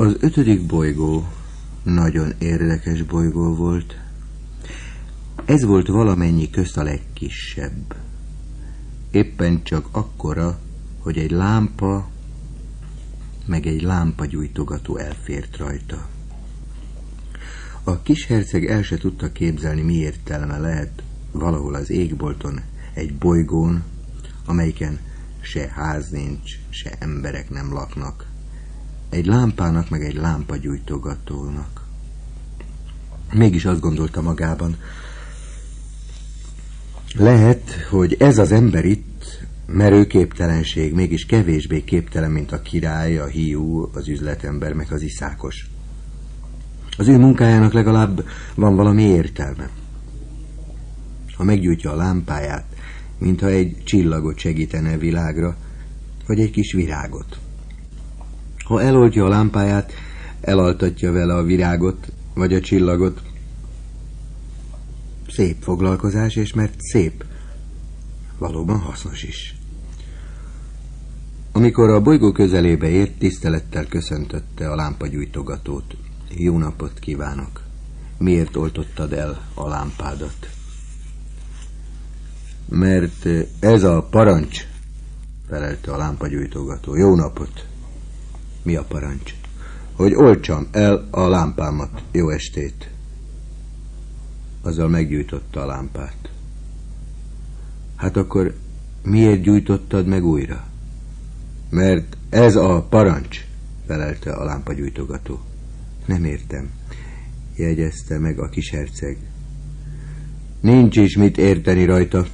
Az ötödik bolygó nagyon érdekes bolygó volt. Ez volt valamennyi közt a legkisebb. Éppen csak akkora, hogy egy lámpa, meg egy lámpagyújtogató elfért rajta. A kis herceg el se tudta képzelni, mi értelme lehet valahol az égbolton egy bolygón, amelyiken se ház nincs, se emberek nem laknak. Egy lámpának, meg egy lámpagyújtogatónak. Mégis azt gondolta magában, lehet, hogy ez az ember itt merőképtelenség, mégis kevésbé képtelen, mint a király, a hiú, az üzletember, meg az iszákos. Az ő munkájának legalább van valami értelme. Ha meggyújtja a lámpáját, mintha egy csillagot segítene világra, vagy egy kis virágot. Ha eloltja a lámpáját, elaltatja vele a virágot, vagy a csillagot. Szép foglalkozás, és mert szép, valóban hasznos is. Amikor a bolygó közelébe ért, tisztelettel köszöntötte a lámpagyújtogatót. Jó napot kívánok! Miért oltottad el a lámpádat? Mert ez a parancs, felelte a lámpagyújtogató. Jó napot! Mi a parancs? Hogy oltsam el a lámpámat. Jó estét! Azzal meggyújtotta a lámpát. Hát akkor miért gyújtottad meg újra? Mert ez a parancs, felelte a lámpagyújtogató. Nem értem, jegyezte meg a kis herceg. Nincs is mit érteni rajta,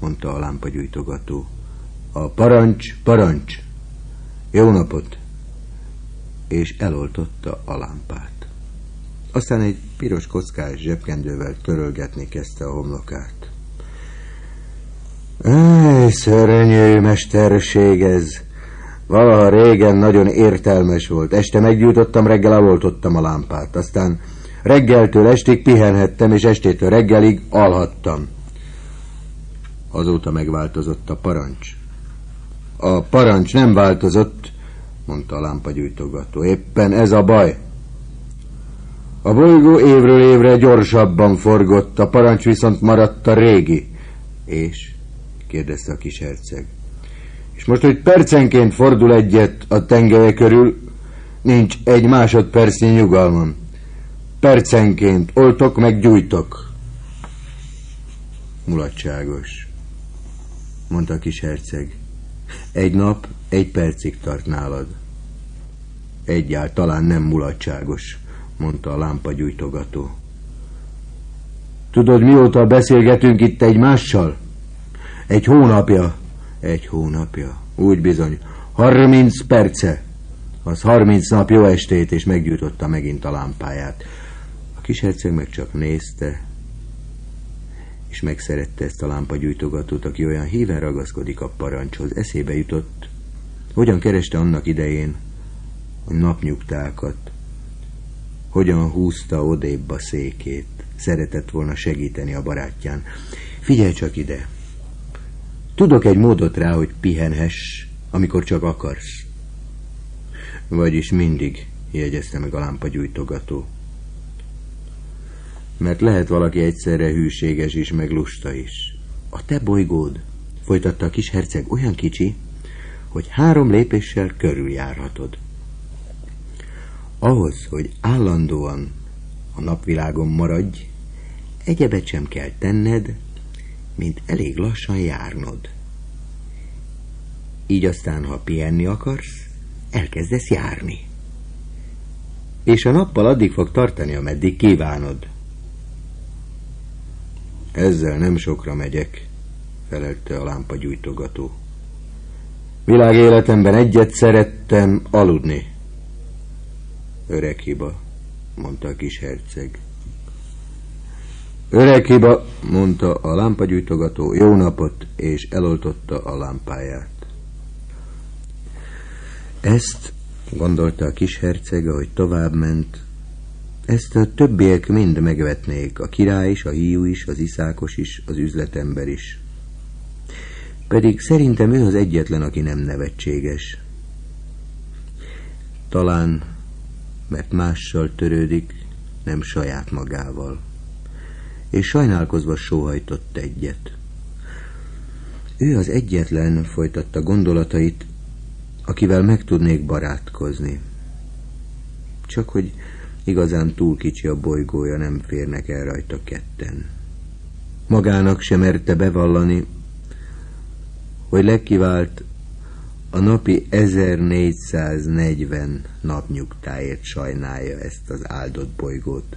mondta a lámpagyújtogató. A parancs, parancs. Jó napot! És eloltotta a lámpát. Aztán egy piros kockás zsebkendővel törölgetni kezdte a homlokát. Éj, szörnyű mesterség ez! Valaha régen nagyon értelmes volt. Este meggyújtottam, reggel eloltottam a lámpát. Aztán reggeltől estig pihenhettem, és estétől reggelig alhattam. Azóta megváltozott a parancs. A parancs nem változott, mondta a lámpagyújtogató. Éppen ez a baj. A bolygó évről évre gyorsabban forgott, a parancs viszont maradt a régi. És? kérdezte a kis herceg. És most, hogy percenként fordul egyet a tengelye körül, nincs egy másodpercnyi nyugalmam. Percenként oltok meg gyújtok. Mulatságos, mondta a kis herceg. Egy nap egy percig tart nálad. Egyáltalán nem mulatságos, mondta a lámpagyújtogató. Tudod, mióta beszélgetünk itt egymással? Egy hónapja. Egy hónapja. Úgy bizony. Harminc perce. Az harminc nap jó estét, és meggyújtotta megint a lámpáját. A kis herceg meg csak nézte, és megszerette ezt a lámpagyújtogatót, aki olyan híven ragaszkodik a parancshoz. Eszébe jutott, hogyan kereste annak idején a napnyugtákat, hogyan húzta odébb a székét, szeretett volna segíteni a barátján. Figyelj csak ide! Tudok egy módot rá, hogy pihenhess, amikor csak akarsz. Vagyis mindig, jegyezte meg a lámpagyújtogató. Mert lehet valaki egyszerre hűséges is, meg lusta is. A te bolygód, folytatta a kis herceg, olyan kicsi, hogy három lépéssel körüljárhatod. Ahhoz, hogy állandóan a napvilágon maradj, egyebet sem kell tenned, mint elég lassan járnod. Így aztán, ha pihenni akarsz, elkezdesz járni. És a nappal addig fog tartani, ameddig kívánod. Ezzel nem sokra megyek, felelte a lámpagyújtogató. Világ életemben egyet szerettem aludni. Öreg hiba, mondta a kis herceg. Öreg hiba, mondta a lámpagyújtogató, jó napot, és eloltotta a lámpáját. Ezt, gondolta a kis herceg, ahogy tovább ment, ezt a többiek mind megvetnék, a király is, a hiú is, az iszákos is, az üzletember is. Pedig szerintem ő az egyetlen, aki nem nevetséges. Talán mert mással törődik, nem saját magával. És sajnálkozva sóhajtott egyet. Ő az egyetlen, folytatta gondolatait, akivel meg tudnék barátkozni. Csak hogy igazán túl kicsi a bolygója, nem férnek el rajta ketten. Magának sem merte bevallani, hogy legkivált a napi 1440 napnyugtáért sajnálja ezt az áldott bolygót.